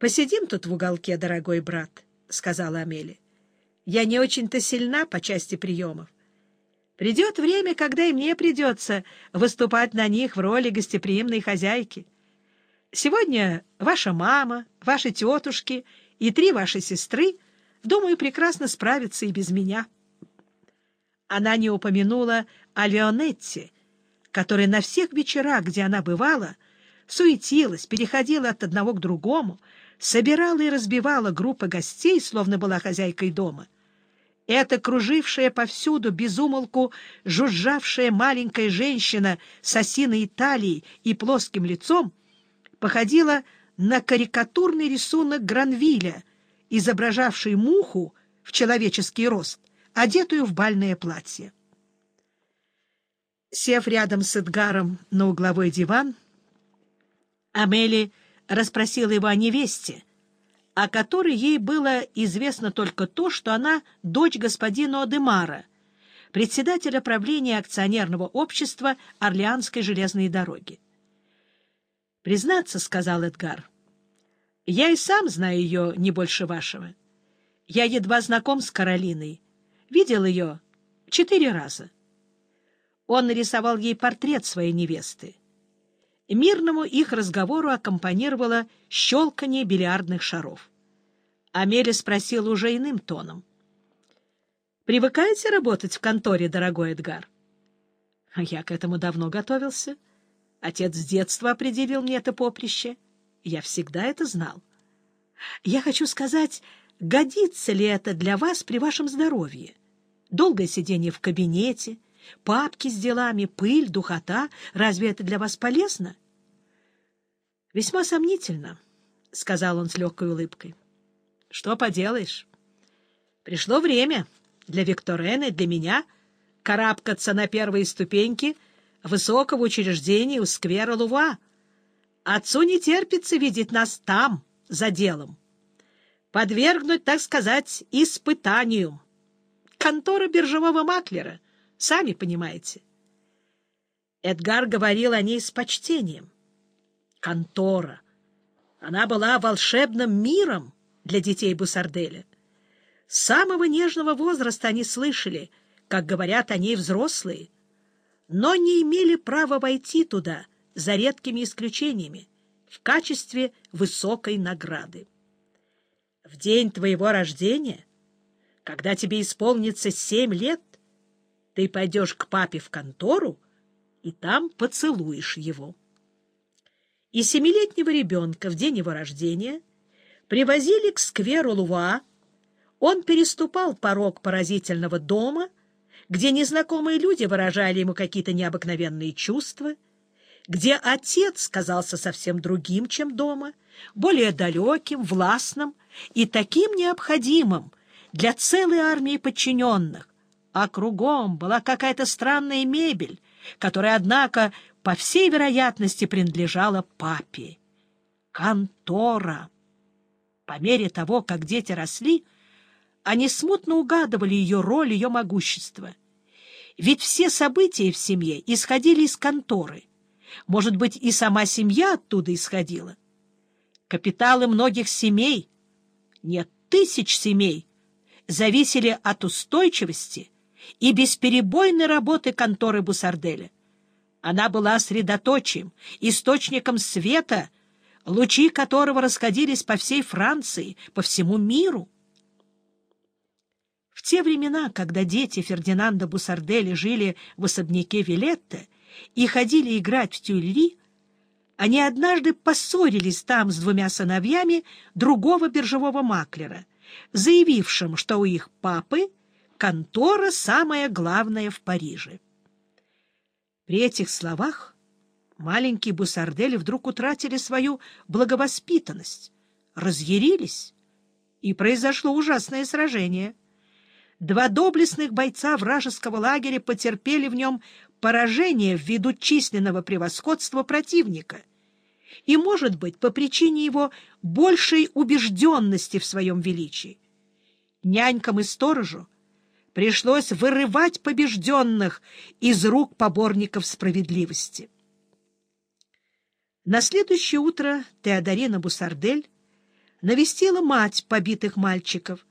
«Посидим тут в уголке, дорогой брат», — сказала Амели. «Я не очень-то сильна по части приемов. Придет время, когда и мне придется выступать на них в роли гостеприимной хозяйки. Сегодня ваша мама, ваши тетушки и три ваши сестры, думаю, прекрасно справятся и без меня». Она не упомянула о Леонетте, которая на всех вечерах, где она бывала, суетилась, переходила от одного к другому, собирала и разбивала группы гостей, словно была хозяйкой дома. Эта кружившая повсюду, безумолку жужжавшая маленькая женщина с осиной талией и плоским лицом походила на карикатурный рисунок Гранвиля, изображавший муху в человеческий рост, одетую в бальное платье. Сев рядом с Эдгаром на угловой диван, Амели расспросила его о невесте, о которой ей было известно только то, что она дочь господина Одемара, председателя правления акционерного общества Орлеанской железной дороги. «Признаться, — сказал Эдгар, — я и сам знаю ее не больше вашего. Я едва знаком с Каролиной, видел ее четыре раза. Он нарисовал ей портрет своей невесты. Мирному их разговору аккомпанировало щелканье бильярдных шаров. Амелия спросила уже иным тоном. «Привыкаете работать в конторе, дорогой Эдгар?» «Я к этому давно готовился. Отец с детства определил мне это поприще. Я всегда это знал. Я хочу сказать, годится ли это для вас при вашем здоровье? Долгое сидение в кабинете — Папки с делами, пыль, духота. Разве это для вас полезно? — Весьма сомнительно, — сказал он с легкой улыбкой. — Что поделаешь? Пришло время для Викторена и для меня карабкаться на первые ступеньки высокого учреждения у сквера Лува. Отцу не терпится видеть нас там, за делом. Подвергнуть, так сказать, испытанию. Контора биржевого маклера — Сами понимаете. Эдгар говорил о ней с почтением. Контора. Она была волшебным миром для детей Бусарделя. С самого нежного возраста они слышали, как говорят о ней взрослые, но не имели права войти туда, за редкими исключениями, в качестве высокой награды. В день твоего рождения, когда тебе исполнится семь лет, ты пойдешь к папе в контору и там поцелуешь его. И семилетнего ребенка в день его рождения привозили к скверу Луа, он переступал порог поразительного дома, где незнакомые люди выражали ему какие-то необыкновенные чувства, где отец казался совсем другим, чем дома, более далеким, властным и таким необходимым для целой армии подчиненных, а кругом была какая-то странная мебель, которая, однако, по всей вероятности принадлежала папе. Контора. По мере того, как дети росли, они смутно угадывали ее роль, ее могущество. Ведь все события в семье исходили из конторы. Может быть, и сама семья оттуда исходила. Капиталы многих семей, нет, тысяч семей, зависели от устойчивости и бесперебойной работы конторы Бусарделя. Она была средоточием, источником света, лучи которого расходились по всей Франции, по всему миру. В те времена, когда дети Фердинанда Бусарделя жили в особняке Вилетте и ходили играть в тюльри, они однажды поссорились там с двумя сыновьями другого биржевого маклера, заявившим, что у их папы контора самая главная в Париже. При этих словах маленькие бусардели вдруг утратили свою благовоспитанность, разъярились, и произошло ужасное сражение. Два доблестных бойца вражеского лагеря потерпели в нем поражение ввиду численного превосходства противника и, может быть, по причине его большей убежденности в своем величии. Нянькам и сторожу пришлось вырывать побежденных из рук поборников справедливости. На следующее утро Теодорина Бусардель навестила мать побитых мальчиков,